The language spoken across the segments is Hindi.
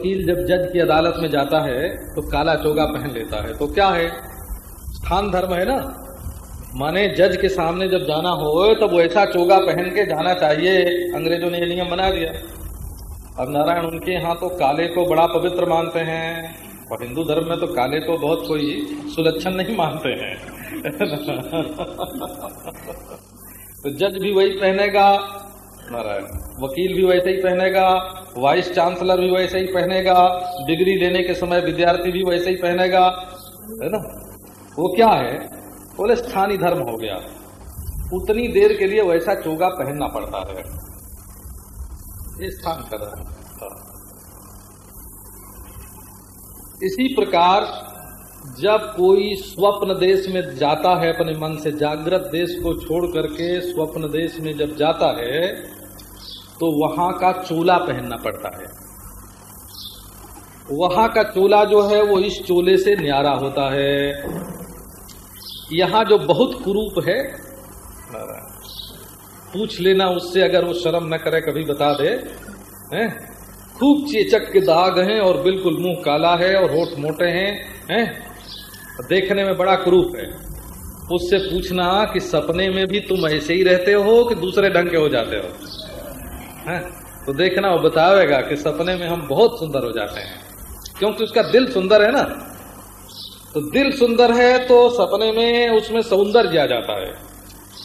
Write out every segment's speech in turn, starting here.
वकील जब जज की अदालत में जाता है तो काला चोगा पहन लेता है। तो क्या है? स्थान धर्म है ना? माने जज के सामने जब जाना हो, तब ऐसा चोगा पहन के जाना चाहिए। अंग्रेज़ों ने ये नियम बना दिया। अब नारायण उनके यहाँ तो काले को बड़ा पवित्र मानते हैं, और हिंदू धर्म में तो काले को बहुत कोई सुलक्षण नहीं मानते हैं। तो जज भी वही पहनेगा नारायण। वकील भी वैसे ही पहनेगा, वाइस चांसलर भी वैसे ही पहनेगा, डिग्री लेने के समय विद्यार्थी भी वैसे ही पहनेगा, है ना? वो क्या है? बोले, स्थानीय धर्म हो गया। उतनी देर के लिए वैसा चोगा पहनना पड़ता है। ये स्थान का धर्म। इसी प्रकार, जब कोई स्वप्न देश में जाता है, अपने मन से जागृत देश को छोड़ करके स्वप्न देश में जब जाता है तो वहाँ का चोला पहनना पड़ता है। वहाँ का चोला जो है, वो इस चोले से न्यारा होता है। यहाँ जो बहुत कुरूप है, पूछ लेना उससे अगर वो शर्म न करे, कभी बता दे, हैं? खूब चेचक के दाग हैं और बिल्कुल मुँह काला है और होठ मोटे हैं हैं? देखने में बड़ा कुरूप है। उससे पूछना कि सपने में भी तुम ऐसे ही रहते हो कि दूसरे ढंग के हो जाते हो? हैं तो देखना वो बतावेगा कि सपने में हम बहुत सुंदर हो जाते हैं। क्योंकि उसका दिल सुंदर है ना? तो दिल सुंदर है तो सपने में उसमें सौंदर्य आ जाता है।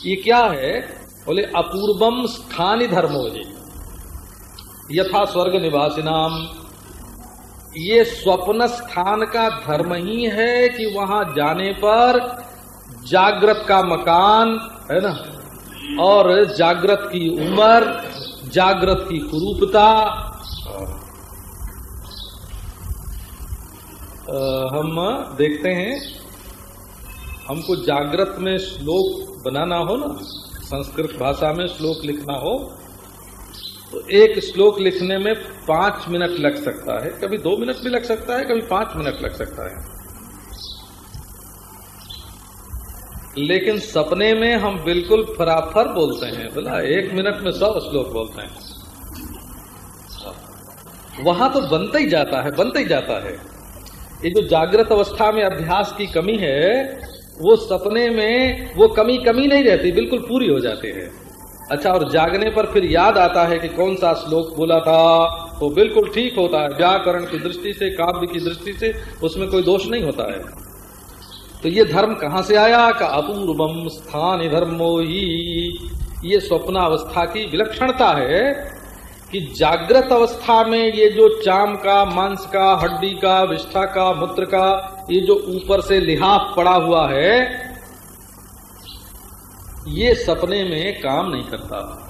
ये क्या है? बोले, अपूर्वम स्थानी धर्मो जी। यथा स्वर्ग निवासी नाम ये स्वप्न स्थान का धर्म ही है कि वहाँ जाने पर जागृत का मकान, है ना? और जागृत की उम्र जागृत की कुरूपता हम देखते हैं, हमको जागृत में श्लोक बनाना हो ना, संस्कृत भाषा में श्लोक लिखना हो तो एक श्लोक लिखने में पाँच मिनट लग सकता है। कभी दो मिनट भी लग सकता है, कभी पाँच मिनट लग सकता है। लेकिन सपने में हम बिल्कुल फराफर बोलते हैं। बोला, एक मिनट में सौ श्लोक बोलते हैं। वहाँ तो बनता ही जाता है, बनता ही जाता है। ये जो जागृत अवस्था में अभ्यास की कमी है, वो सपने में वो कमी कमी नहीं रहती, बिल्कुल पूरी हो जाती है। अच्छा और जागने पर फिर याद आता है कि कौन सा श्लोक बोला था तो बिल्कुल ठीक होता है। व्याकरण की दृष्टि से, काव्य की दृष्टि से, उसमें कोई दोष नहीं होता है। तो ये धर्म कहाँ से आया? का अपूर्वम स्थान धर्मो ही। ये स्वप्नावस्था की विलक्षणता है कि जागृत अवस्था में ये जो चाम का, मांस का, हड्डी का, विष्ठा का, मूत्र का, ये जो ऊपर से लिहाफ पड़ा हुआ है, ये सपने में काम नहीं करता।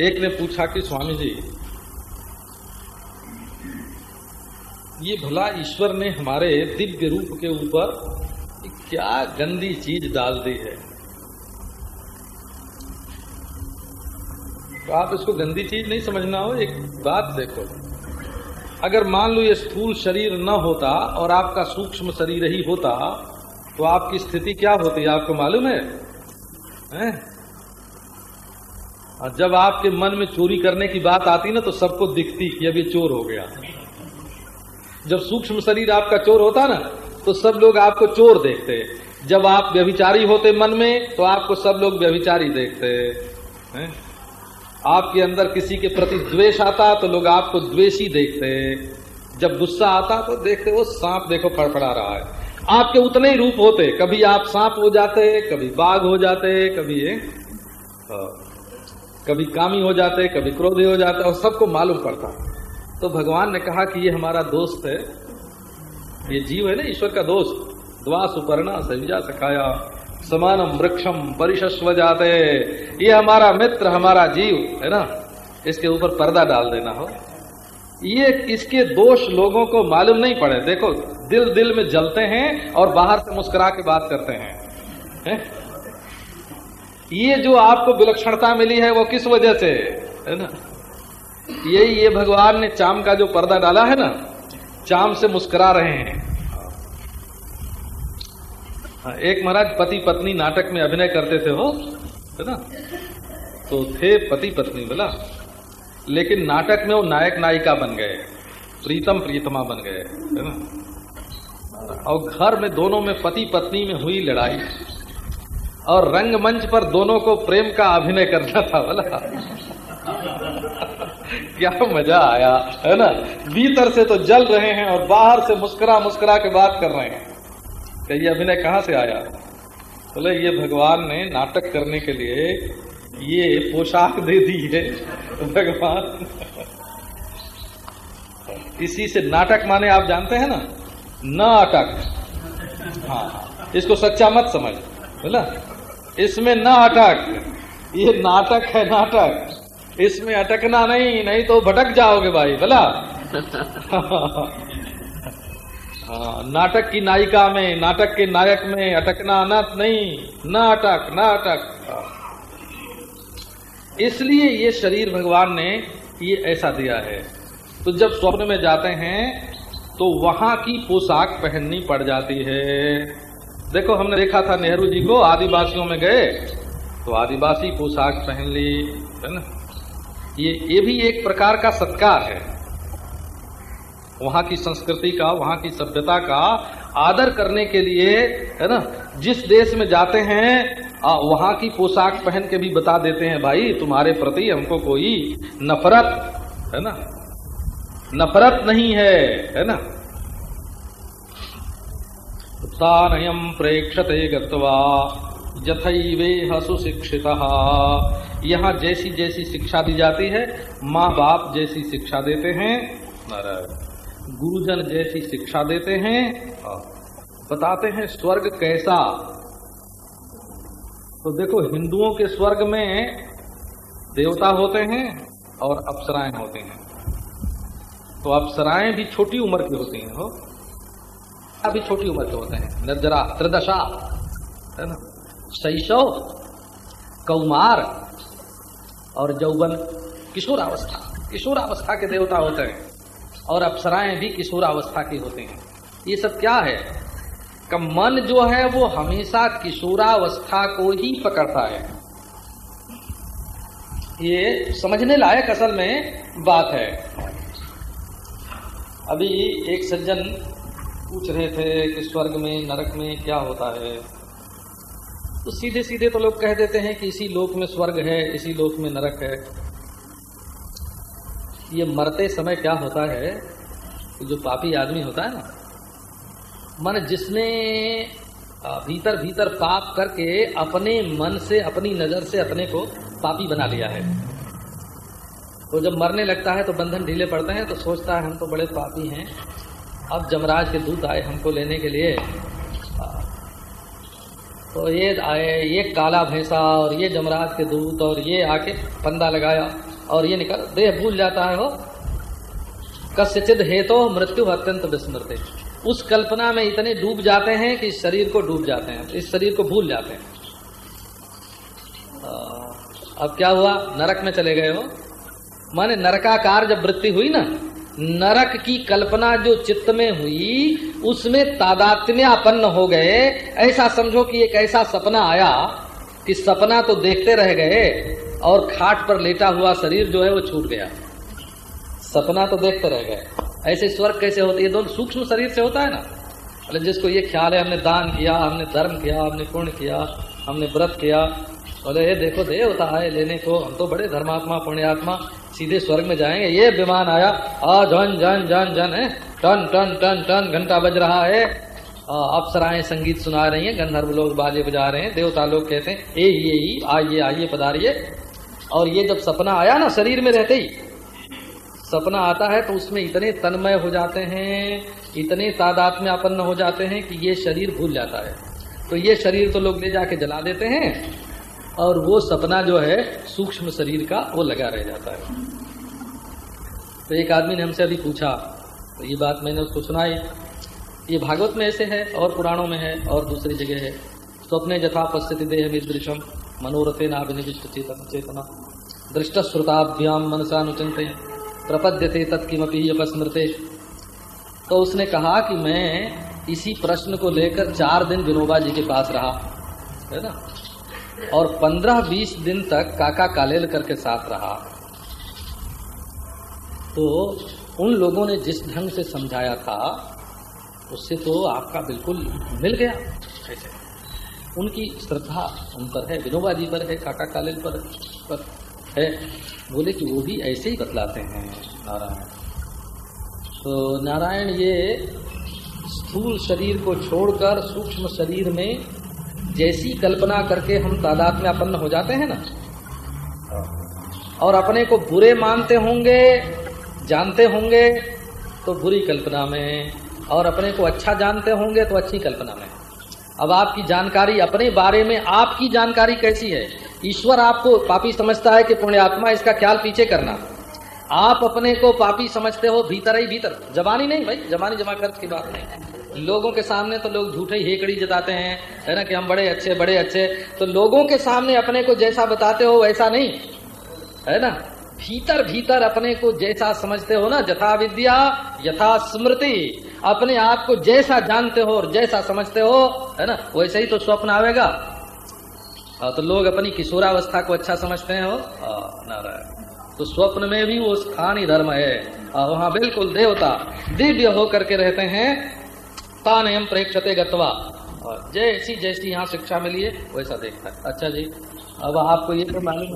एक ने पूछा कि स्वामी जी ये भला ईश्वर ने हमारे दिव्य रूप के ऊपर क्या गंदी चीज़ डाल दी है। तो आप इसको गंदी चीज़ नहीं समझना हो एक बात देखो। अगर मान लो ये स्थूल शरीर न होता और आपका सूक्ष्म शरीर ही होता तो आपकी स्थिति क्या होती आपको मालूम है, है? और जब आपके मन में चोरी करने की बात आती ना तो सबको दिखती कि अभी चोर हो गया। जब सूक्ष्म शरीर आपका चोर होता ना तो सब लोग आपको चोर देखते। जब आप व्यभिचारी होते मन में तो आपको सब लोग व्यभिचारी देखते। हैं? आपके अंदर किसी के प्रति द्वेष आता तो लोग आपको द्वेषी देखते। जब गुस्सा आता तो देखते वो सांप देखो फड़फड़ा रहा है। आपके उतने ही रूप होते कभी आप सांप हो जाते कभी बाघ हो जाते कभी ये हाँ, कभी कामी हो जाते कभी क्रोधी हो जाते और सबको मालूम पड़ता। तो भगवान ने कहा कि ये हमारा दोस्त है। ये जीव है ना, ईश्वर का दोस्त। द्वा सुपर्णा सविजा सखाया, समानम वृक्षम परिशस्व जाते। ये हमारा मित्र, हमारा जीव, है ना? इसके ऊपर पर्दा डाल देना हो। ये इसके दोष लोगों को मालूम नहीं पड़े। देखो, दिल दिल में जलते हैं और बाहर से मुस्कुरा के बात करते हैं। है? ये जो आपको विलक्षणता मिली है, वो किस वजह से? है ना? यही ये भगवान ने चाम का जो पर्दा डाला है ना चाम से मुस्कुरा रहे हैं। हाँ, एक महाराज पति पत्नी नाटक में अभिनय करते थे हो है ना? तो थे पति पत्नी बोला। लेकिन नाटक में वो नायक नायिका बन गए प्रीतम प्रीतमा बन गए है ना? और घर में दोनों में पति पत्नी में हुई लड़ाई। और रंगमंच पर दोनों को प्रेम का अभिनय करना था बोला। क्या मज़ा आया, है ना? भीतर से तो जल रहे हैं और बाहर से मुस्कुरा मुस्कुरा के बात कर रहे हैं। कि ये अभिनय कहाँ से आया? बोले तो ये भगवान ने नाटक करने के लिए ये पोशाक दे दी है, भगवान। इसी से नाटक माने आप जानते हैं ना? नाटक हाँ इसको सच्चा मत समझ बोला इसमें न अटक। ये नाटक है नाटक। इसमें अटकना नहीं नहीं तो भटक जाओगे भाई बोला हाँ नाटक की नायिका में, नाटक के नायक में अटकना न, नहीं, न अटक न अटक। इसलिए ये शरीर भगवान ने ये ऐसा दिया है। तो जब स्वप्न में जाते हैं तो वहाँ की पोशाक पहननी पड़ जाती है। देखो, हमने देखा था नेहरू जी को, आदिवासियों में गए तो आदिवासी पोशाक पहन ली, है ना? ये ये भी एक प्रकार का सत्कार है। वहाँ की संस्कृति का, वहाँ की सभ्यता का आदर करने के लिए, है ना, जिस देश में जाते हैं वहाँ की पोशाक पहन के भी बता देते हैं, भाई, तुम्हारे प्रति हमको कोई नफरत, है ना, नफरत नहीं है है ना। तानयम प्रेक्षते गत्वा यथैवेह सुशिक्षित। यहाँ जैसी जैसी शिक्षा दी जाती है माँ बाप जैसी शिक्षा देते हैं गुरुजन जैसी शिक्षा देते हैं बताते हैं स्वर्ग कैसा। तो देखो, हिंदुओं के स्वर्ग में देवता होते हैं और अप्सराएँ होते हैं। तो अप्सराएँ भी छोटी उम्र की होती हैं, हो। अभी छोटी उम्र के होते हैं। निर्जरा, त्रिदशा, है ना? शैशव, कौमार और जौवन किशोरावस्था। किशोरावस्था के देवता होते हैं और अप्सराएँ भी किशोरावस्था की होती हैं। ये सब क्या है? का मन जो है, वो हमेशा किशोरावस्था को ही पकड़ता है। ये समझने लायक असल में बात है। अभी एक सज्जन पूछ रहे थे कि स्वर्ग में, नरक में क्या होता है? तो सीधे सीधे तो लोग कह देते हैं कि इसी लोक में स्वर्ग है, इसी लोक में नरक है। ये मरते समय क्या होता है? जो पापी आदमी होता है ना, मन जिसने भीतर भीतर पाप करके अपने मन से, अपनी नज़र से अपने को पापी बना लिया है। तो जब मरने लगता है तो बंधन ढीले पड़ते हैं तो सोचता है हम तो बड़े पापी हैं। अब जमराज के दूत आए हमको लेने के लिए। तो ये, आए, ये काला भैंसा और ये जमराज के दूत और ये आके पंदा लगाया और ये निकल, देह भूल जाता है वो। कस्यचिद हे तो मृत्यु अत्यंत विस्मृत। उस कल्पना में इतने डूब जाते हैं कि शरीर को डूब जाते हैं, इस शरीर को भूल जाते हैं। अब क्या हुआ? नरक में चले गए हो माने नरकाकार जब वृत्ति हुई ना नरक की कल्पना जो चित्त में हुई, उसमें तादात्म्यापन्न हो गए। ऐसा समझो कि एक ऐसा सपना आया कि सपना तो देखते रह गए और खाट पर लेटा हुआ शरीर जो है वो छूट गया। सपना तो देखते रह गए। ऐसे स्वर्ग कैसे होते? ये दोनों सूक्ष्म शरीर से होता है ना? मतलब जिसको ये ख्याल है, हमने दान किया, हमने धर्म किया, हमने पुण्य किया, हमने व्रत किया। बोले ये देखो देवता है लेने को। हम तो बड़े धर्मात्मा, पुण्यात्मा सीधे स्वर्ग में जाएँगे। ये विमान आया। आ, जन जन जन जन, है। टन टन टन टन, घंटा बज रहा है। अप्सराएँ संगीत सुना रही हैं। गंधर्व लोग बाजे बजा रहे हैं। देवता लोग कहते हैं, ए, ये ही आइए आइए, पधारिए। और ये जब सपना आया ना शरीर में रहते ही, सपना आता है तो उसमें इतने तन्मय हो जाते हैं, इतने तादात में आपन्न हो जाते हैं कि ये शरीर भूल जाता है। तो ये शरीर तो लोग ले जाके जला देते हैं। और वो सपना जो है, सूक्ष्म शरीर का, वो लगा रह जाता है। तो एक आदमी ने हमसे अभी पूछा तो ये बात मैंने उसको सुनाई। ये भागवत में ऐसे है, और पुराणों में है, और दूसरी जगह है। स्वप्ने जथा पश्यति देह विदृशम मनोरथे नाभिनिविष्ट चेतन चेतना। दृष्ट श्रुताभ्याम मनसानुचिंत प्रपद्यते तत्किमपी अपस्मृते तो उसने कहा कि मैं इसी प्रश्न को लेकर चार दिन विनोबा जी के पास रहा। है ना? और पंद्रह बीस दिन तक काका कालेल करके साथ रहा। तो उन लोगों ने जिस ढंग से समझाया था उससे तो आपका बिल्कुल मिल गया। ऐसे उनकी श्रद्धा उन पर है विनोबा जी पर है काका काले पर, पर है। बोले कि वो भी ऐसे ही बतलाते हैं नारायण। तो नारायण ये स्थूल शरीर को छोड़कर सूक्ष्म शरीर में जैसी कल्पना करके हम तादाद में अपन्न हो जाते हैं ना? और अपने को बुरे मानते होंगे, जानते होंगे तो बुरी कल्पना में, और अपने को अच्छा जानते होंगे तो अच्छी कल्पना में। अब आपकी जानकारी, अपने बारे में आपकी जानकारी कैसी है? ईश्वर आपको पापी समझता है कि पुण्यात्मा इसका ख्याल पीछे करना। आप अपने को पापी समझते हो भीतर ही भीतर। जबानी नहीं भाई जबानी जमा खर्च की बात नहीं। लोगों के सामने तो लोग झूठे ही हेकड़ी जताते हैं है ना कि हम बड़े अच्छे बड़े अच्छे। तो लोगों के सामने अपने को जैसा बताते हो वैसा नहीं है ना? भीतर भीतर अपने को जैसा समझते हो ना यथा विद्या यथा स्मृति अपने आप को जैसा जानते हो और जैसा समझते हो है ना वैसे ही तो स्वप्न आवेगा। हाँ, तो लोग अपनी किशोरावस्था को अच्छा समझते हैं हो? हाँ, नारायण। तो स्वप्न में भी वो स्थानीय धर्म है। और वहाँ बिल्कुल देवता दिव्य होकर के रहते हैं। तानयम प्रेक्षते गत्वा। और जैसी जैसी यहाँ शिक्षा मिली है, वैसा देखता है। अच्छा जी, अब आपको ये तो मालूम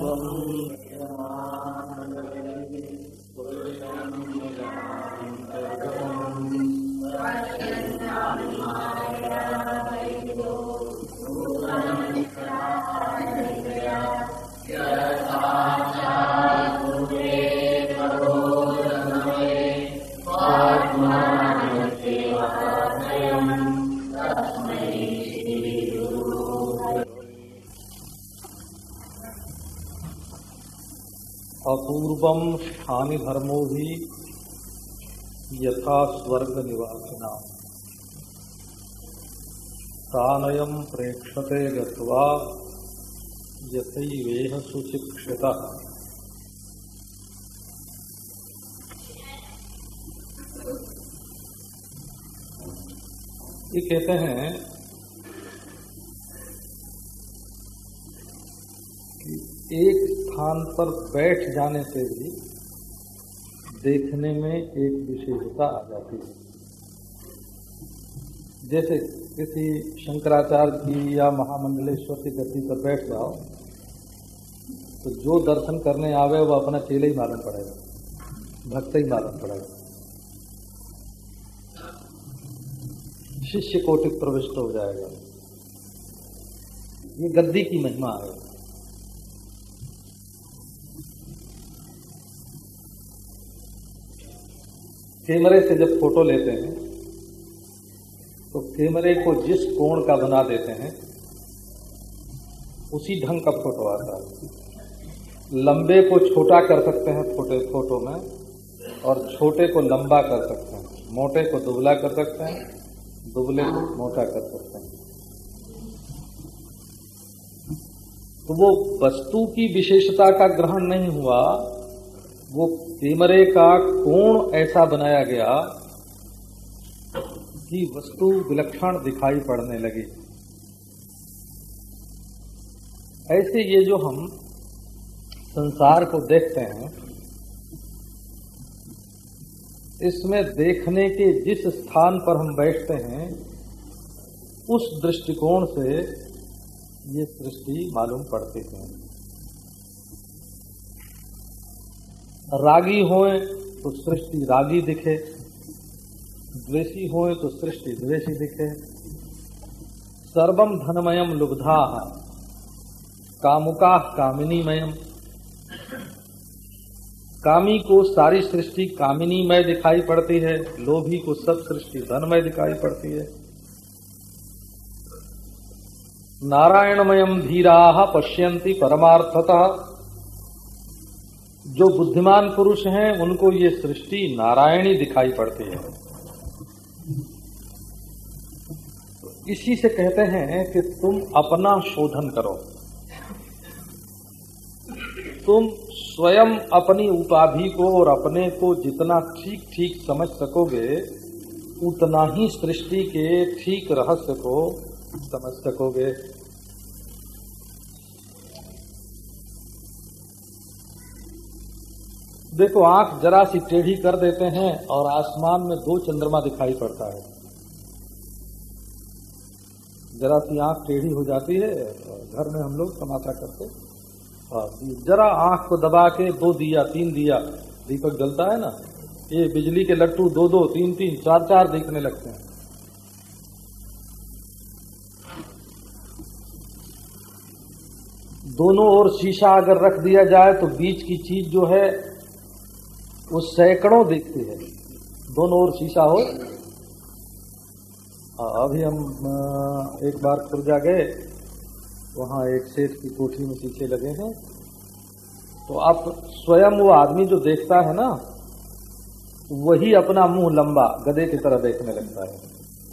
अपूर्वम स्थानी धर्मो भी यथा स्वर्ग निवासिना तानयम प्रेक्षते गत्वा यथैवेह सुशिक्षिता। ये कहते हैं एक स्थान पर बैठ जाने से भी देखने में एक विशेषता आ जाती है। जैसे किसी शंकराचार्य की या महामंडलेश्वर की गति पर बैठ जाओ तो जो दर्शन करने आवे वो अपना चेले ही मालूम पड़ेगा, भक्त ही मालूम पड़ेगा। शिष्य कोटि प्रविष्ट हो जाएगा। ये गद्दी की महिमा है। कैमरे से जब फ़ोटो लेते हैं तो कैमरे को जिस कोण का बना देते हैं, उसी ढंग का फ़ोटो आता है। लंबे को छोटा कर सकते हैं फ़ोटो फ़ोटो में, और छोटे को लंबा कर सकते हैं। मोटे को दुबला कर सकते हैं, दुबले को मोटा कर सकते हैं। तो वो वस्तु की विशेषता का ग्रहण नहीं हुआ वो कैमरे का कोण ऐसा बनाया गया कि वस्तु विलक्षण दिखाई पड़ने लगी। ऐसे ये जो हम संसार को देखते हैं, इसमें देखने के जिस स्थान पर हम बैठते हैं, उस दृष्टिकोण से ये सृष्टि मालूम पड़ती है। रागी होए तो सृष्टि रागी दिखे। द्वेषी होए तो सृष्टि द्वेषी दिखे। सर्वम धनमयम लुब्धा, कामुका कामिनीमयम कामी को सारी सृष्टि कामिनीमय दिखाई पड़ती है, लोभी को सब सृष्टि धनमय दिखाई पड़ती है। नारायणमयम धीरा पश्यंती परमार्थतः जो बुद्धिमान पुरुष हैं, उनको ये सृष्टि नारायणी दिखाई पड़ती है। तो इसी से कहते हैं कि तुम अपना शोधन करो। तुम स्वयं अपनी उपाधि को और अपने को जितना ठीक ठीक समझ सकोगे, उतना ही सृष्टि के ठीक रहस्य को समझ सकोगे। देखो, आँख जरा सी टेढ़ी कर देते हैं और आसमान में दो चंद्रमा दिखाई पड़ता है। जरा सी आँख टेढ़ी हो जाती है घर में हम लोग समाता करते जरा आँख को दबा के दो दिया, तीन दिया, दीपक जलता है ना, ये बिजली के लट्टू दो दो, तीन तीन, चार चार दिखने लगते हैं। दोनों ओर शीशा अगर रख दिया जाए तो बीच की चीज़ जो है वो सैकड़ों दिखती है। दोनों ओर शीशा हो। अभी हम एक बार खुर्जा गए, वहाँ एक सेठ की कोठी में शीशे लगे हैं। तो आप स्वयं वो आदमी जो देखता है ना, वही अपना मुँह लंबा, गधे की तरह देखने लगता है।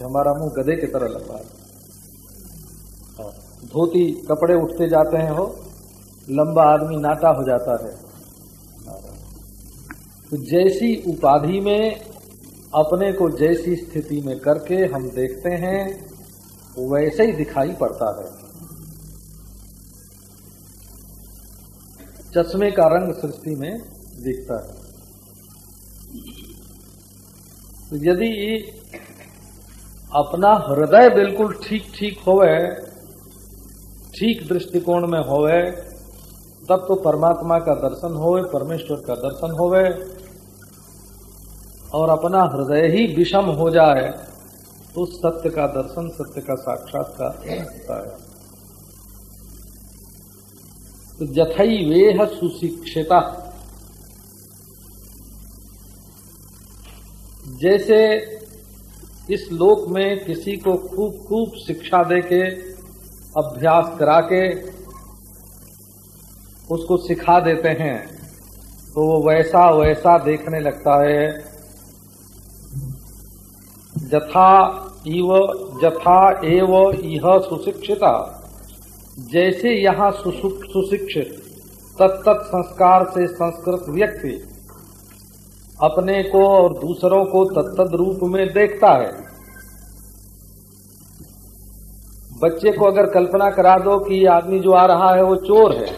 हमारा मुँह गधे की तरह लंबा है। धोती, कपड़े उठते जाते हैं हो लंबा आदमी नाटा हो जाता है। तो जैसी उपाधि में, अपने को जैसी स्थिति में करके हम देखते हैं, वैसे ही दिखाई पड़ता है। चश्मे का रंग सृष्टि में दिखता है। तो यदि अपना हृदय बिल्कुल ठीक ठीक होवे, ठीक दृष्टिकोण में होवे, तब तो परमात्मा का दर्शन होवे, परमेश्वर का दर्शन होवे। और अपना हृदय ही विषम हो जाए तो सत्य का दर्शन, सत्य का साक्षात्कार होता है। तो जथई वेह सुशिक्षिता। जैसे इस लोक में किसी को खूब खूब शिक्षा दे के अभ्यास करा के उसको सिखा देते हैं तो वो वैसा वैसा देखने लगता है। जथा इव जथा एव यह सुशिक्षिता। जैसे यहाँ सुशिक्षित तत्त संस्कार से संस्कृत व्यक्ति अपने को और दूसरों को तत्त रूप में देखता है। बच्चे को अगर कल्पना करा दो कि आदमी जो आ रहा है वो चोर है।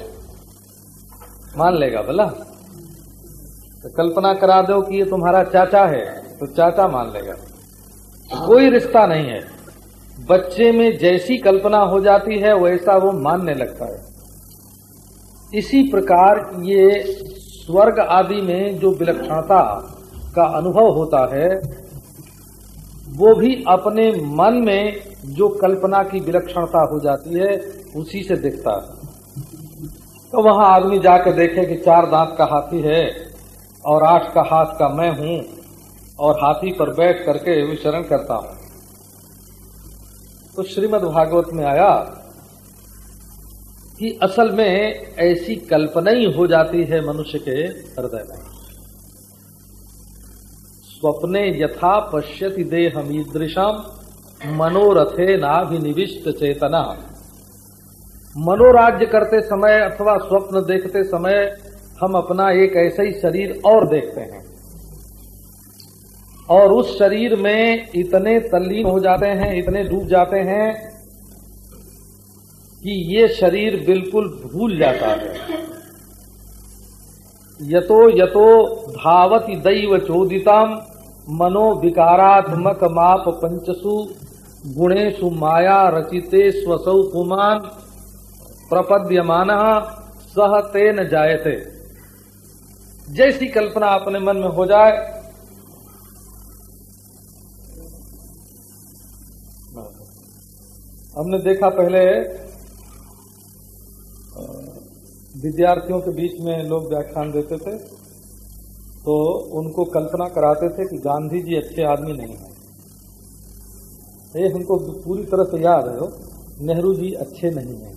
मान लेगा बोला तो कल्पना करा दो कि ये तुम्हारा चाचा है तो चाचा मान लेगा। कोई रिश्ता नहीं है। बच्चे में जैसी कल्पना हो जाती है, वैसा वो मानने लगता है। इसी प्रकार ये स्वर्ग आदि में जो विलक्षणता का अनुभव होता है, वो भी अपने मन में जो कल्पना की विलक्षणता हो जाती है, उसी से दिखता है। तो वहाँ आदमी जाकर देखे कि चार दांत का हाथी है और आठ का हाथ का मैं हूँ। और हाथी पर बैठ करके विचरण करता हूँ। तो श्रीमद् भागवत में आया कि असल में ऐसी कल्पना ही हो जाती है मनुष्य के हृदय में। स्वप्ने यथा पश्यति देहमीदृशम मनोरथे नाभिनिविष्ट चेतना। मनोराज्य करते समय अथवा स्वप्न देखते समय हम अपना एक ऐसा ही शरीर और देखते हैं। और उस शरीर में इतने तल्लीन हो जाते हैं, इतने डूब जाते हैं कि ये शरीर बिल्कुल भूल जाता है। यतो यतो धावती दैव चोदितम मनोविकारात्मक माप पंचसु गुणेशु माया रचिते स्वसौ पुमान प्रपद्यमान सह तेन जायते। जैसी कल्पना अपने मन में हो जाए हमने देखा पहले विद्यार्थियों के बीच में लोग व्याख्यान देते थे तो उनको कल्पना कराते थे कि गांधी जी अच्छे आदमी नहीं है। ये हमको पूरी तरह से याद है, नेहरू जी अच्छे नहीं हैं।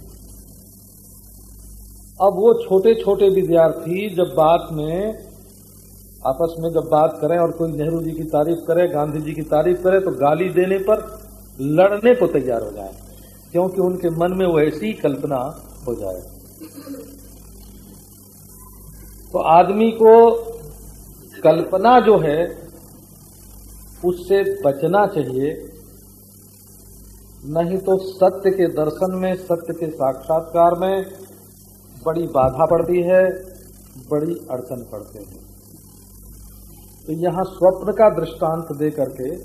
अब वो छोटे छोटे विद्यार्थी जब बात में, आपस में जब बात करें और कोई नेहरू जी की तारीफ़ करे, गांधी जी की तारीफ़ करे तो गाली देने पर लड़ने को तैयार हो जाए। क्योंकि उनके मन में वो ऐसी कल्पना हो जाए। तो आदमी को कल्पना जो है, उससे बचना चाहिए। नहीं तो सत्य के दर्शन में, सत्य के साक्षात्कार में बड़ी बाधा पड़ती है, बड़ी अड़चन पड़ते हैं। तो यहाँ स्वप्न का दृष्टांत दे करके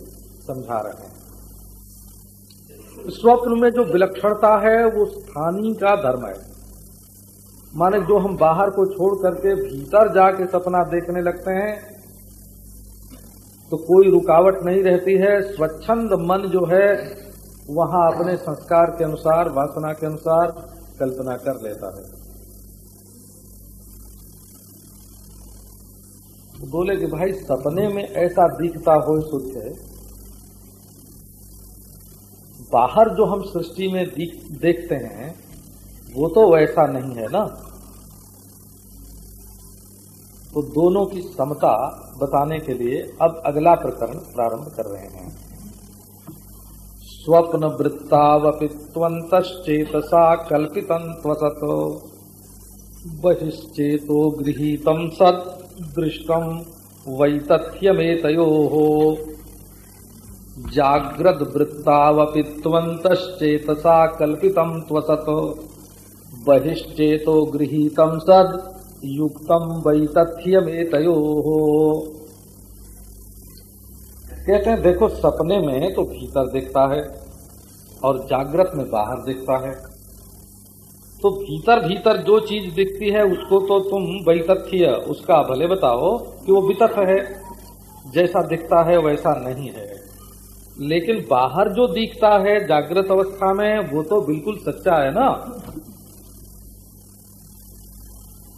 समझा रहे हैं। स्वप्न में जो विलक्षणता है, वो स्थानीय का धर्म है। माने जो हम बाहर को छोड़ करके भीतर जाके सपना देखने लगते हैं तो कोई रुकावट नहीं रहती है। स्वच्छंद मन जो है, वहाँ अपने संस्कार के अनुसार, वासना के अनुसार कल्पना कर लेता है। बोले कि भाई, सपने में ऐसा दिखता हो सुख है बाहर जो हम सृष्टि में देखते हैं, वो तो वैसा नहीं है ना? तो दोनों की समता बताने के लिए अब अगला प्रकरण प्रारंभ कर रहे हैं। स्वप्न वृत्तावपित्वंतश्चेतसा कल्पितंत्वसतो बहिश्चेतो गृहीतम सत् दृष्टम वैतथ्यमेतयोः। जाग्रद वृत्तावपित्वन्तश्चेतसा कल्पितम् त्वसत्। बहिश्चेतो गृहीतम् सद युक्तम वैतथ्यमेतयोः कहते हैं, देखो, सपने में तो भीतर दिखता है और जागृत में बाहर दिखता है। तो भीतर भीतर जो चीज़ दिखती है, उसको तो तुम वैतथ्य उसका भले बताओ कि वो वितथ है। जैसा दिखता है, वैसा नहीं है। लेकिन बाहर जो दिखता है जागृत अवस्था में, वो तो बिल्कुल सच्चा है ना?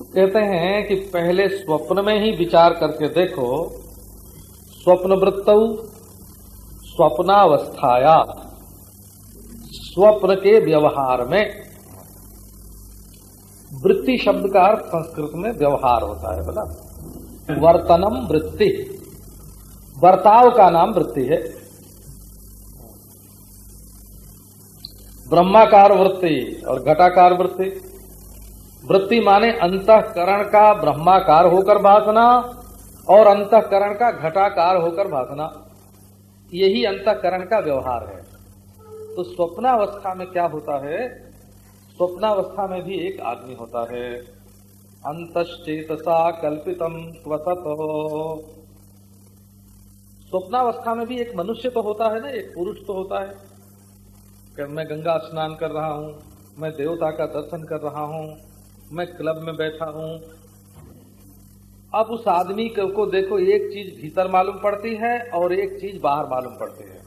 कहते हैं कि पहले स्वप्न में ही विचार करके देखो स्वप्न वृत्त स्वप्नावस्थाया, स्वप्न के व्यवहार में। वृत्ति शब्द का अर्थ संस्कृत में व्यवहार होता है, बोला। वर्तनम वृत्ति। वर्ताव का नाम वृत्ति है। ब्रह्माकार वृत्ति और घटाकार वृत्ति। वृत्ति माने अंतकरण का ब्रह्माकार होकर भासना और अंतकरण का घटाकार होकर भासना। यही अंतकरण का व्यवहार है। तो स्वप्नावस्था में क्या होता है? स्वप्नावस्था में भी एक आदमी होता है। अंतश्चेतसा कल्पितम स्वसत स्वप्नावस्था में भी एक मनुष्य तो होता है ना, एक पुरुष तो होता है। कि मैं गंगा स्नान कर रहा हूँ, मैं देवता का दर्शन कर रहा हूँ, मैं क्लब में बैठा हूँ। अब उस आदमी को देखो, एक चीज़ भीतर मालूम पड़ती है और एक चीज़ बाहर मालूम पड़ती है।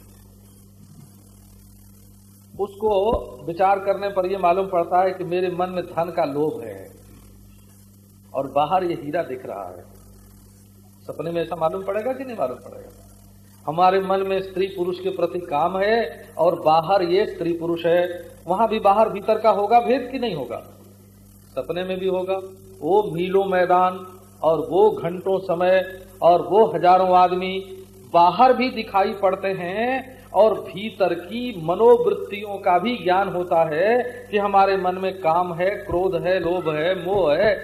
उसको विचार करने पर यह मालूम पड़ता है कि मेरे मन में धन का लोभ है और बाहर ये हीरा दिख रहा है। सपने में ऐसा मालूम पड़ेगा कि नहीं मालूम पड़ेगा? हमारे मन में स्त्री पुरुष के प्रति काम है और बाहर ये स्त्री पुरुष है, वहाँ भी बाहर भीतर का होगा, भेद की नहीं होगा। सपने में भी होगा। वो मीलों मैदान और वो घंटों समय और वो हज़ारों आदमी बाहर भी दिखाई पड़ते हैं और भीतर की मनोवृत्तियों का भी ज्ञान होता है कि हमारे मन में काम है, क्रोध है, लोभ है, मोह है।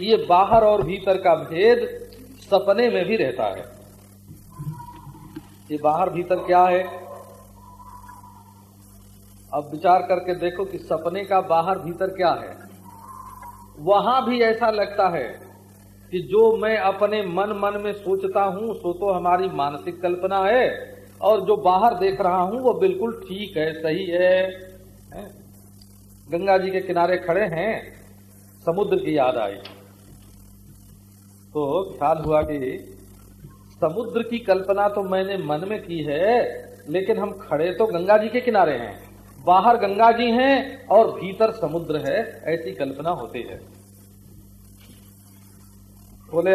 ये बाहर और भीतर का भेद सपने में भी रहता है। ये बाहर भीतर क्या है? अब विचार करके देखो कि सपने का बाहर भीतर क्या है। वहाँ भी ऐसा लगता है कि जो मैं अपने मन मन में सोचता हूँ सो तो हमारी मानसिक कल्पना है और जो बाहर देख रहा हूँ वो बिल्कुल ठीक है सही है, है? गंगा जी के किनारे खड़े हैं समुद्र की याद आई। तो ख्याल हुआ कि समुद्र की कल्पना तो मैंने मन में की है, लेकिन हम खड़े तो गंगा जी के किनारे हैं। बाहर गंगा जी हैं और भीतर समुद्र है, ऐसी कल्पना होती है। बोले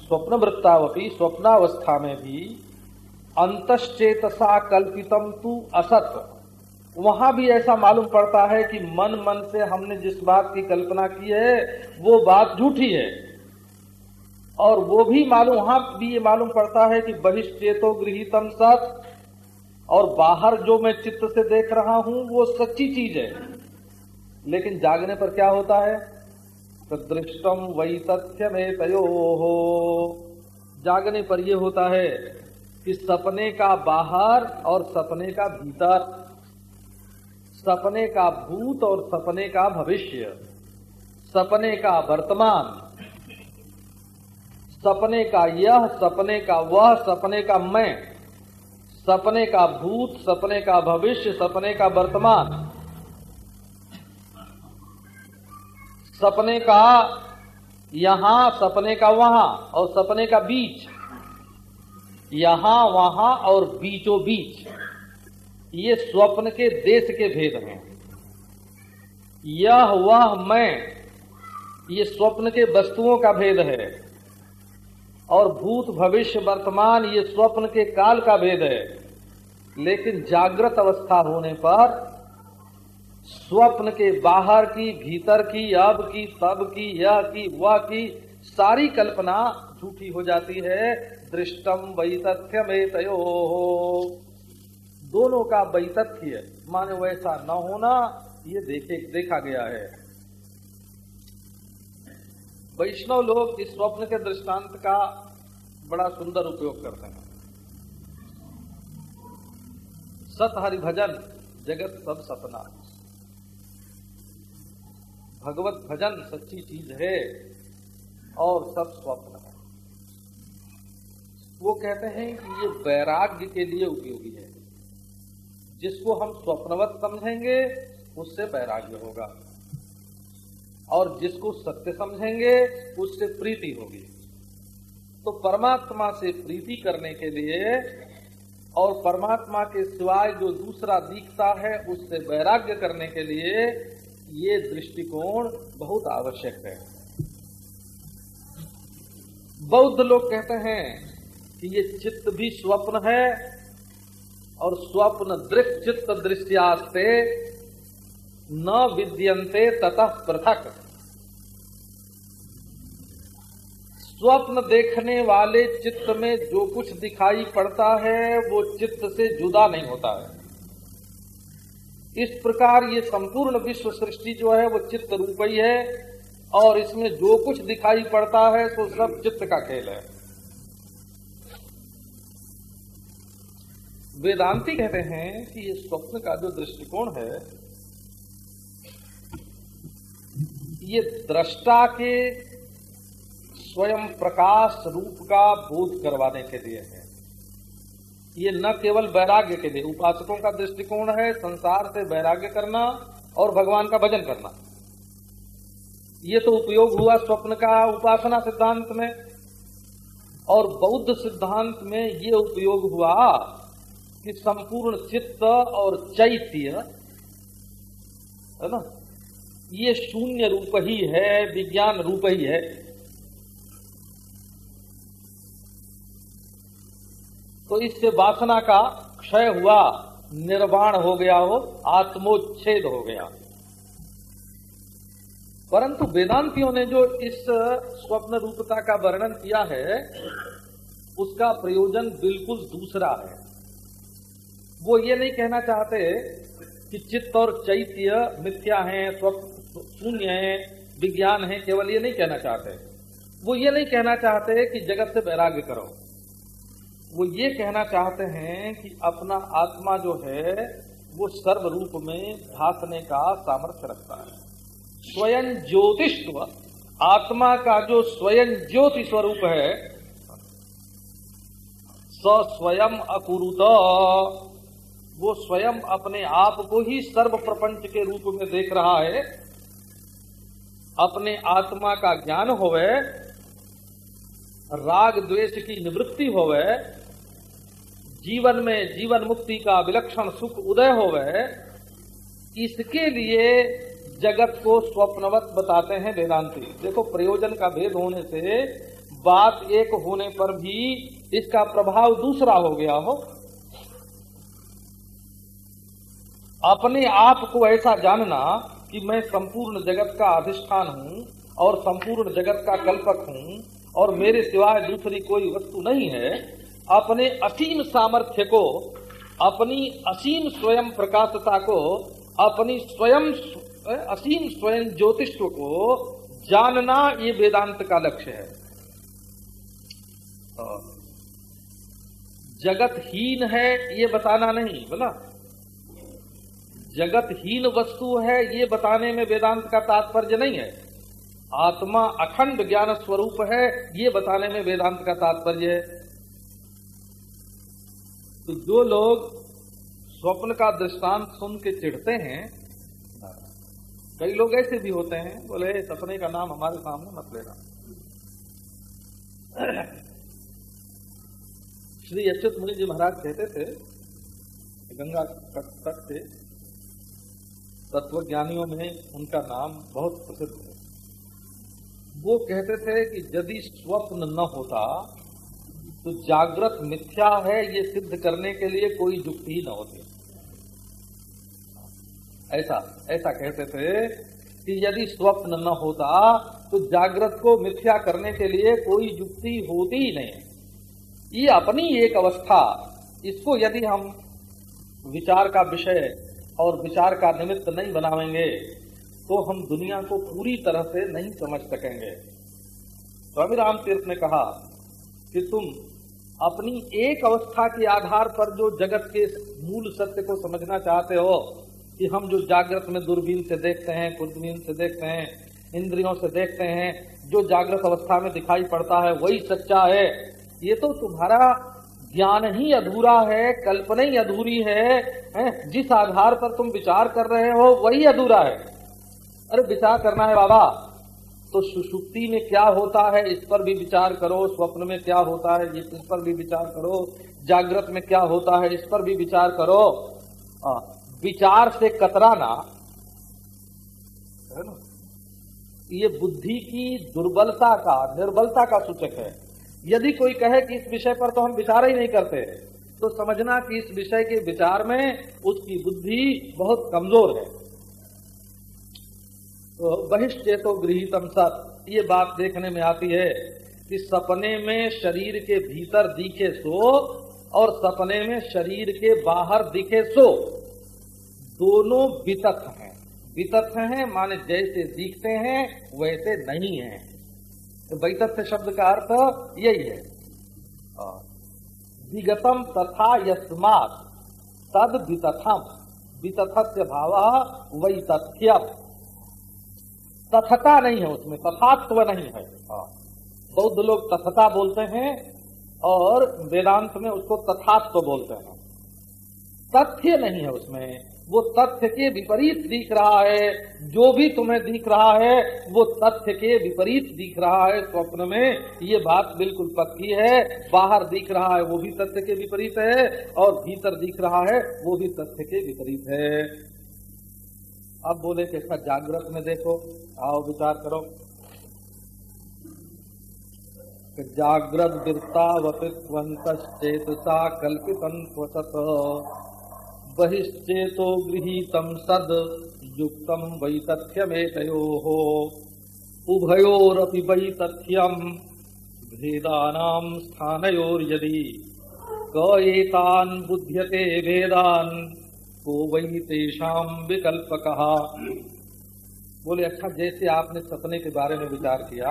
स्वप्न वृत्तावपी स्वप्नावस्था में भी अंतश्चेतसा कल्पितम तू असत। वहाँ भी ऐसा मालूम पड़ता है कि मन मन से हमने जिस बात की कल्पना की है, वो बात झूठी है। और वो भी मालूम, वहाँ भी ये मालूम पड़ता है कि बहिश्चेतो गृहितम सत। और बाहर जो मैं चित्त से देख रहा हूँ, वो सच्ची चीज़ है। लेकिन जागने पर क्या होता है? दृष्टम वही तथ्य में तयो। हो जागने पर यह होता है कि सपने का बाहर और सपने का भीतर। सपने का भूत और सपने का भविष्य। सपने का वर्तमान। सपने का यह, सपने का वह, सपने का मैं, सपने का भूत, सपने का भविष्य, सपने का वर्तमान। सपने का यहाँ, सपने का वहाँ और सपने का बीच। यहाँ, वहाँ और बीचों बीच। ये स्वप्न के देश के भेद हैं। यह, वह, मैं, ये स्वप्न के वस्तुओं का भेद है। और भूत भविष्य वर्तमान ये स्वप्न के काल का भेद है। लेकिन जागृत अवस्था होने पर स्वप्न के बाहर की, भीतर की, अब की, तब की, यह की, वह की सारी कल्पना झूठी हो जाती है। दृष्टम वैतथ्य में तयो दोनों का वैतथ्य, माने वैसा न होना, ये देखे, देखा गया है। वैष्णव लोग इस स्वप्न के दृष्टांत का बड़ा सुंदर उपयोग करते हैं। सत हरि भजन, जगत सब सपना। भगवत भजन सच्ची चीज़ है और सब स्वप्न है। वो कहते हैं कि ये वैराग्य के लिए उपयोगी है। जिसको हम स्वप्नवत समझेंगे, उससे वैराग्य होगा। और जिसको सत्य समझेंगे, उससे प्रीति होगी। तो परमात्मा से प्रीति करने के लिए और परमात्मा के सिवाय जो दूसरा दिखता है, उससे वैराग्य करने के लिए ये दृष्टिकोण बहुत आवश्यक है। बौद्ध लोग कहते हैं कि ये चित्त भी स्वप्न है और स्वप्न दृक चित्त दृश्यास्ते न विद्यंते ततः पृथक। स्वप्न देखने वाले चित्त में जो कुछ दिखाई पड़ता है, वो चित्त से जुदा नहीं होता है। इस प्रकार ये संपूर्ण विश्व सृष्टि जो है, वो चित्त रूप ही है, और इसमें जो कुछ दिखाई पड़ता है तो सब चित्त का खेल है। वेदांती कहते हैं कि ये स्वप्न का जो दृष्टिकोण है ये दृष्टा के स्वयं प्रकाश रूप का बोध करवाने के लिए है। ये न केवल वैराग्य के लिए, उपासकों का दृष्टिकोण है, संसार से वैराग्य करना और भगवान का भजन करना। ये तो उपयोग हुआ स्वप्न का उपासना सिद्धांत में, और बौद्ध सिद्धांत में ये उपयोग हुआ कि संपूर्ण चित्त और चैत्य, है ना ये शून्य रूप ही है, विज्ञान रूप ही है। तो इससे वासना का क्षय हुआ, निर्वाण हो गया हो, आत्मोच्छेद हो गया। परंतु वेदांतियों ने जो इस स्वप्न रूपता का वर्णन किया है, उसका प्रयोजन बिल्कुल दूसरा है। वो ये नहीं कहना चाहते कि चित्त और चैत्य मिथ्या है, स्वप्न शून्य है, विज्ञान है, केवल ये नहीं कहना चाहते। वो ये नहीं कहना चाहते कि जगत से वैराग्य करो। वो ये कहना चाहते हैं कि अपना आत्मा जो है, वो सर्व रूप में भासने का सामर्थ्य रखता है। स्वयं ज्योतिष्व, आत्मा का जो स्वयं ज्योति स्वरूप है स स्वयं अकुरुत। वो स्वयं अपने आप को ही सर्व प्रपंच के रूप में देख रहा है। अपने आत्मा का ज्ञान होवे, राग द्वेष की निवृत्ति होवे, जीवन में जीवन मुक्ति का विलक्षण सुख उदय होवे, इसके लिए जगत को स्वप्नवत बताते हैं वेदांति। देखो, प्रयोजन का भेद होने से बात एक होने पर भी इसका प्रभाव दूसरा हो गया हो। अपने आप को ऐसा जानना कि मैं संपूर्ण जगत का अधिष्ठान हूँ और संपूर्ण जगत का कल्पक हूँ और मेरे सिवाय दूसरी कोई वस्तु नहीं है। अपने असीम सामर्थ्य को, अपनी असीम स्वयं प्रकाशता को, अपनी स्वयं असीम स्वयं ज्योतिष्व को जानना ये वेदांत का लक्ष्य है। जगत हीन है ये बताना नहीं बोला जगत हीन वस्तु है, ये बताने में वेदांत का तात्पर्य नहीं है। आत्मा अखंड ज्ञान स्वरूप है, ये बताने में वेदांत का तात्पर्य है। तो जो लोग स्वप्न का दृष्टांत सुन के चिढ़ते हैं, कई लोग ऐसे भी होते हैं, बोले सपने का नाम हमारे सामने मत लेना। श्री अच्युत मुनि जी महाराज कहते थे, गंगा तट से तत्वज्ञानियों में उनका नाम बहुत प्रसिद्ध है। वो कहते थे कि यदि स्वप्न न होता तो जागृत मिथ्या है, ये सिद्ध करने के लिए कोई युक्ति ही न होती। ऐसा ऐसा कहते थे कि यदि स्वप्न न होता तो जागृत को मिथ्या करने के लिए कोई युक्ति होती ही नहीं। ये अपनी एक अवस्था, इसको यदि हम विचार का विषय और विचार का निमित्त नहीं बनावेंगे तो हम दुनिया को पूरी तरह से नहीं समझ सकेंगे। स्वामी राम तीर्थ ने कहा कि तुम अपनी एक अवस्था के आधार पर जो जगत के मूल सत्य को समझना चाहते हो, कि हम जो जागृत में दूरबीन से देखते हैं कुर्दबीन से देखते हैं, इंद्रियों से देखते हैं, जो जागृत अवस्था में दिखाई पड़ता है, वही सच्चा है। ये तो तुम्हारा ज्ञान ही अधूरा है कल्पना ही अधूरी है, जिस आधार पर तुम विचार कर रहे हो वही अधूरा है। अरे विचार करना है बाबा। तो सुषुप्ति में क्या होता है इस पर भी विचार करो स्वप्न में क्या होता है इस पर भी विचार करो जागृत में क्या होता है इस पर भी विचार करो। विचार से कतराना है ना? ये बुद्धि की दुर्बलता का निर्बलता का सूचक है। यदि कोई कहे कि इस विषय पर तो हम विचार ही नहीं करते तो समझना कि इस विषय के विचार में उसकी बुद्धि बहुत कमज़ोर है। तो बहिष्चेतो गृहितम सत। ये बात देखने में आती है कि सपने में शरीर के भीतर दिखे सो और सपने में शरीर के बाहर दिखे सो। दोनों वितथ हैं। वितथ हैं, माने जैसे दिखते हैं, वैसे नहीं हैं। वैतथ्य शब्द का अर्थ यही है। विगतम तथा यस्मात। तद वितथम। वितथस्य भाव वैतथ्यम। तथता नहीं है उसमें, तथात्व नहीं है। हाँ। बौद्ध लोग तथता बोलते हैं और वेदांत में उसको तथात्व बोलते हैं। तथ्य नहीं है उसमें। वो तथ्य के विपरीत दिख रहा है। जो भी तुम्हें दिख रहा है, वो तथ्य के विपरीत दिख रहा है स्वप्न में। ये बात बिल्कुल पक्की है। बाहर दिख रहा है, वो भी तथ्य के विपरीत है और भीतर दिख रहा है, वो भी तथ्य के विपरीत है। अब बोले कि ऐसा जागृत में देखो। आओ विचार करो। जागृत सा कल्पित बहिश्चेतो गृहीतम सद, युक्त वै तथ्यमेतयो हो। उभयोरपि वै तथ्यम भेदानाम स्थानयोर्यदि। क बुध्यते भेदान को वही विकल्प कहा बोले अच्छा जैसे आपने सपने के बारे में विचार किया,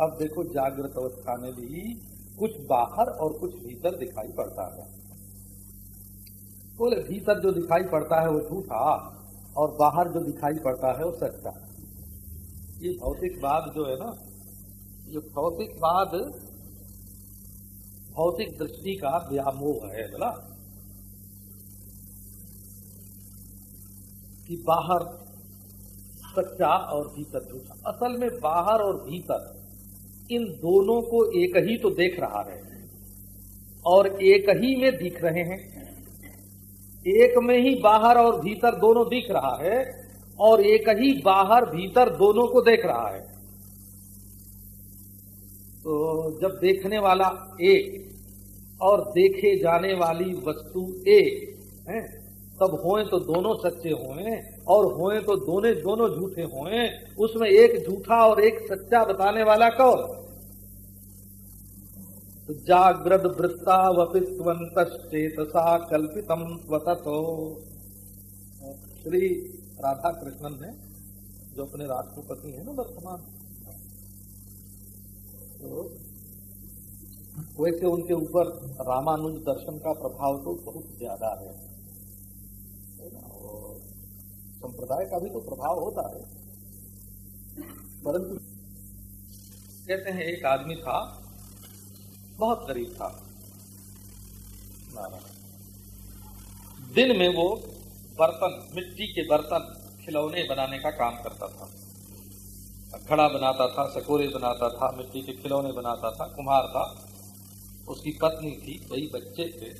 अब देखो, जागृत अवस्था में भी कुछ बाहर और कुछ भीतर दिखाई पड़ता है। बोले भीतर जो दिखाई पड़ता है वो झूठा और बाहर जो दिखाई पड़ता है वो सच्चा। ये भौतिकवाद जो है ना, ये भौतिकवाद भौतिक दृष्टि का व्यामोह है बोला कि बाहर सच्चा और भीतर झूठा। असल में बाहर और भीतर इन दोनों को एक ही तो देख रहा है और एक ही में दिख रहे हैं। एक में ही बाहर और भीतर दोनों दिख रहा है और एक ही बाहर भीतर दोनों को देख रहा है। तो जब देखने वाला एक और देखे जाने वाली वस्तु एक, है, तब होए तो दोनों सच्चे होए और होए तो दोनों दोनों झूठे होए, उसमें एक झूठा और एक सच्चा बताने वाला कौन? जागृत वृत्ता वपित्वंत चेतसा कल्पितम श्री राधा कृष्णन ने जो अपने राष्ट्रपति है ना वर्तमान। तो वैसे उनके ऊपर रामानुज दर्शन का प्रभाव तो बहुत ज़्यादा है। संप्रदाय का भी तो प्रभाव होता है। परंतु कहते हैं, एक आदमी था बहुत गरीब था। दिन में वो बर्तन, मिट्टी के बर्तन खिलौने बनाने का काम करता था। घड़ा बनाता था, सकोरे बनाता था, मिट्टी के खिलौने बनाता था, कुम्हार था। उसकी पत्नी थी, वही बच्चे थे।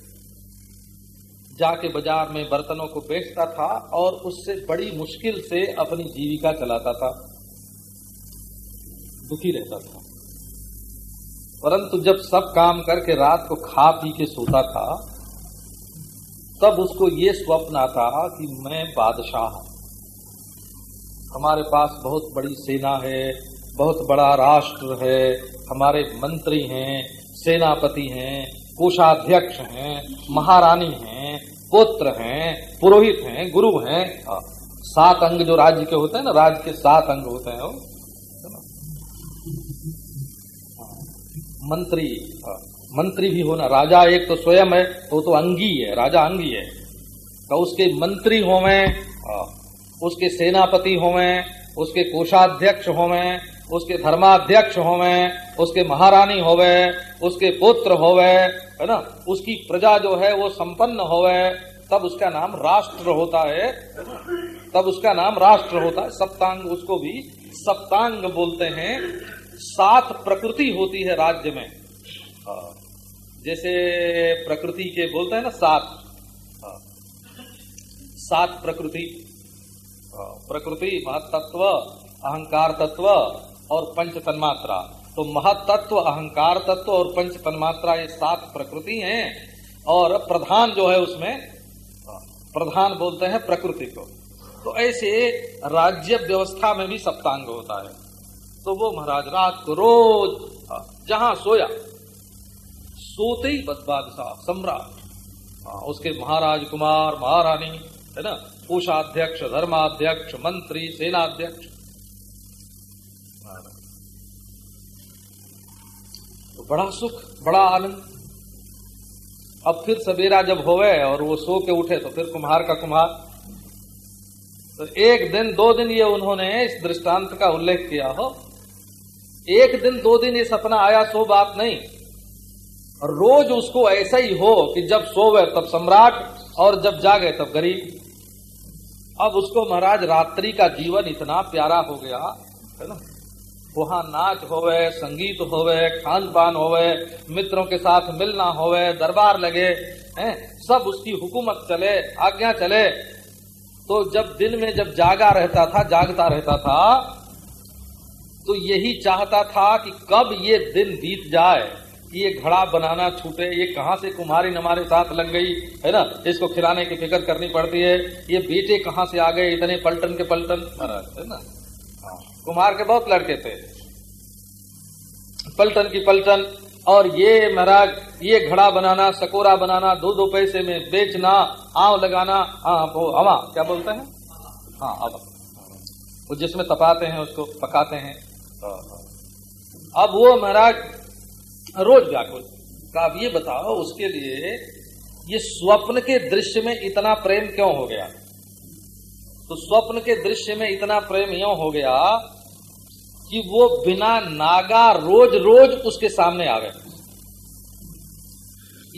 जाके बाज़ार में बर्तनों को बेचता था और उससे बड़ी मुश्किल से अपनी जीविका चलाता था। दुखी रहता था। परंतु जब सब काम करके रात को खा पी के सोता था तब उसको ये स्वप्न आता कि मैं बादशाह हूँ। हमारे पास बहुत बड़ी सेना है बहुत बड़ा राष्ट्र है हमारे मंत्री हैं सेनापति हैं कोषाध्यक्ष हैं महारानी हैं पुत्र हैं पुरोहित हैं गुरु हैं। हाँ, सात अंग जो राज्य के होते हैं ना राज्य के सात अंग होते हैं मंत्री मंत्री भी होना, राजा एक तो स्वयं है, वो तो अंगी है, राजा अंगी है। तो उसके मंत्री होवे, उसके सेनापति होवे, उसके कोषाध्यक्ष होवे, उसके धर्माध्यक्ष होवे, उसके महारानी होवे, उसके पुत्र होवे, है ना? उसकी प्रजा जो है वो संपन्न होवे, तब उसका नाम राष्ट्र होता है तब उसका नाम राष्ट्र होता है। सप्तांग, उसको भी सप्तांग बोलते हैं। सात प्रकृति होती है राज्य में हाँ। जैसे प्रकृति के बोलते हैं ना सात हाँ। सात प्रकृति हाँ। प्रकृति महत्व अहंकार तत्व और पंच तन्मात्रा तो महतत्व अहंकार तत्व और पंच तन्मात्रा ये सात प्रकृति हैं और प्रधान जो है उसमें प्रधान बोलते हैं प्रकृति को तो ऐसे राज्य व्यवस्था में भी सप्तांग होता है तो वो महाराज रात को रोज जहाँ सोया, सोते ही बदबादशाह सम्राट उसके महाराज कुमार, महारानी, है ना, कोषाध्यक्ष, धर्माध्यक्ष, मंत्री, सेनाध्यक्ष। तो बड़ा सुख, बड़ा आनंद। अब फिर सवेरा जब होवे और वो सो के उठे तो फिर कुम्हार का कुम्हार। तो एक दिन, दो दिन ये उन्होंने इस दृष्टांत का उल्लेख किया हो एक दिन, दो दिन ये सपना आया सो बात नहीं। रोज उसको ऐसा ही हो कि जब सोवे, तब सम्राट, और जब जागे, तब गरीब। अब उसको महाराज, रात्रि का जीवन इतना प्यारा हो गया, है ना? वहाँ नाच होवे, संगीत होवे खान पान होवे, मित्रों के साथ मिलना होवे, दरबार लगे, हैं? सब उसकी हुकूमत चले, आज्ञा चले। तो जब दिन में जब जागा रहता था, जागता रहता था तो यही चाहता था कि कब ये दिन बीत जाए कि ये घड़ा बनाना छूटे, ये कहाँ से कुमारी हमारे साथ लग गई, है ना? इसको खिलाने की फ़िक्र करनी पड़ती है। ये बेटे कहाँ से आ गए इतने पलटन के पलटन? है ना? कुमार के बहुत लड़के थे। पलटन की पलटन। और ये महाराज, ये घड़ा बनाना, सकोरा बनाना, दो दो पैसे में बेचना आव लगाना हाँ वो हवा क्या बोलते हैं? हाँ अब वो जिसमें तपाते हैं, उसको पकाते हैं। अब वो महाराज रोज व्याकुल का ये बताओ, उसके लिए ये स्वप्न के दृश्य में इतना प्रेम क्यों हो गया? तो स्वप्न के दृश्य में इतना प्रेम यो हो गया कि वो बिना नागा रोज रोज उसके सामने आवे।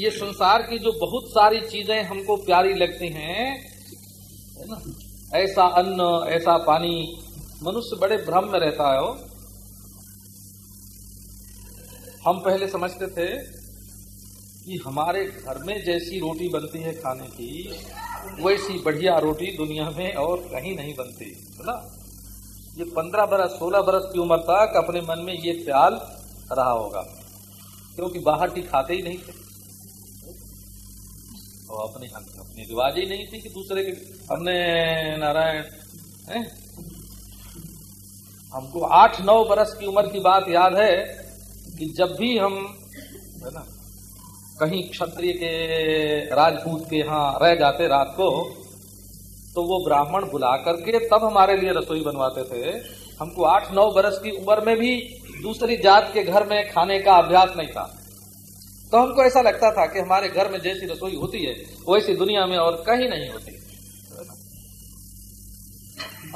ये संसार की जो बहुत सारी चीज़ें हमको प्यारी लगती हैं, है ना? ऐसा अन्न, ऐसा पानी, मनुष्य बड़े भ्रम में रहता है वो। हम पहले समझते थे कि हमारे घर में जैसी रोटी बनती है खाने की, वैसी बढ़िया रोटी दुनिया में और कहीं नहीं बनती, है ना? ये पंद्रह बरस, सोलह बरस की उम्र तक अपने मन में ये ख्याल रहा होगा, क्योंकि बाहर की खाते ही नहीं थे। और अपनी अपनी रिवाज ही नहीं थी कि दूसरे के, हमने नारायण हमको आठ नौ बरस की उम्र की बात याद है कि जब भी हम, है ना, कहीं क्षत्रिय के, राजपूत के यहाँ रह जाते रात को तो वो ब्राह्मण बुला करके तब हमारे लिए रसोई बनवाते थे। हमको आठ नौ बरस की उम्र में भी दूसरी जात के घर में खाने का अभ्यास नहीं था। तो हमको ऐसा लगता था कि हमारे घर में जैसी रसोई होती है, वैसी दुनिया में और कहीं नहीं होती।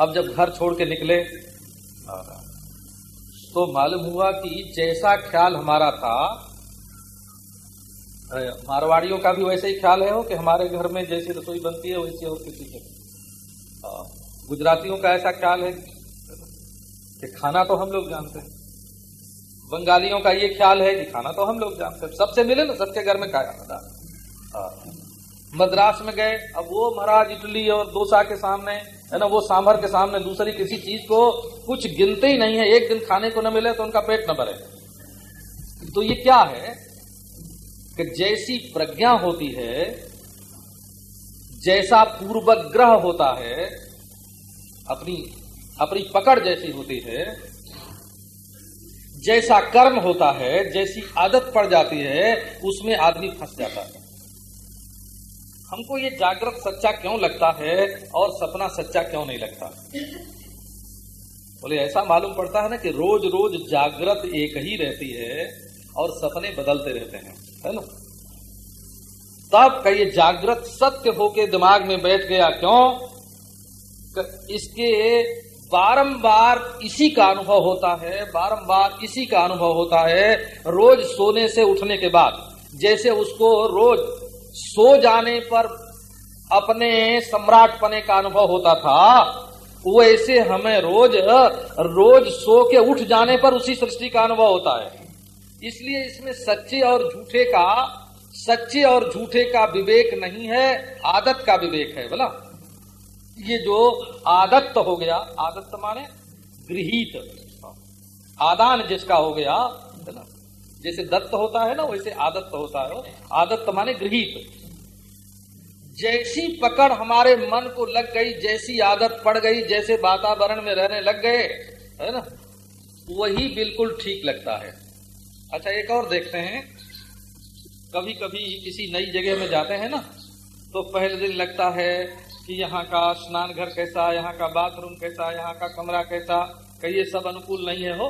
अब जब घर छोड़ के निकले तो मालूम हुआ कि जैसा ख्याल हमारा था मारवाड़ियों का भी वैसे ही ख्याल है हो कि हमारे घर में जैसी रसोई बनती है, वैसी और किसी के। गुजरातियों का ऐसा ख्याल है कि खाना तो हम लोग जानते हैं। बंगालियों का ये ख्याल है कि खाना तो हम लोग जानते हैं। सबसे मिले ना, सबके घर में खाया मद्रास में गए, अब वो महाराज इडली और डोसा के सामने है ना, वो सांभर के सामने दूसरी किसी चीज़ को कुछ गिनते ही नहीं है, एक दिन खाने को न मिले तो उनका पेट न भरे। तो ये क्या है कि जैसी प्रज्ञा होती है, जैसा पूर्वग्रह होता है, अपनी अपनी पकड़ जैसी होती है, जैसा कर्म होता है, जैसी आदत पड़ जाती है, उसमें आदमी फंस जाता है। हमको ये जागृत सच्चा क्यों लगता है और सपना सच्चा क्यों नहीं लगता? बोले, ऐसा मालूम पड़ता है ना कि रोज रोज जागृत एक ही रहती है और सपने बदलते रहते हैं, है ना? तब का ये जागृत सत्य होके दिमाग में बैठ गया, क्यों? इसके बारंबार इसी का अनुभव होता है, बारंबार इसी का अनुभव होता है, रोज सोने से उठने के बाद। जैसे उसको रोज सो जाने पर अपने सम्राट पने का अनुभव होता था। वो ऐसे हमें रोज रोज सो के उठ जाने पर उसी सृष्टि का अनुभव होता है। इसलिए इसमें सच्चे और झूठे का, सच्चे और झूठे का विवेक नहीं है, आदत का विवेक है, बोला। ये जो आदत्त हो गया, आदत्त माने गृहित। आदान जिसका हो गया जैसे दत्त होता है ना, वैसे आदत्त होता है। आदत्त माने गृहित। जैसी पकड़ हमारे मन को लग गई, जैसी आदत पड़ गई, जैसे वातावरण में रहने लग गए, है ना, वही बिल्कुल ठीक लगता है। अच्छा एक और देखते हैं। कभी कभी किसी नई जगह में जाते हैं ना तो पहले दिन लगता है कि यहाँ का स्नान घर कैसा, यहाँ का बाथरूम कैसा, यहाँ का कमरा कैसा, कहिए सब अनुकूल नहीं है, हो।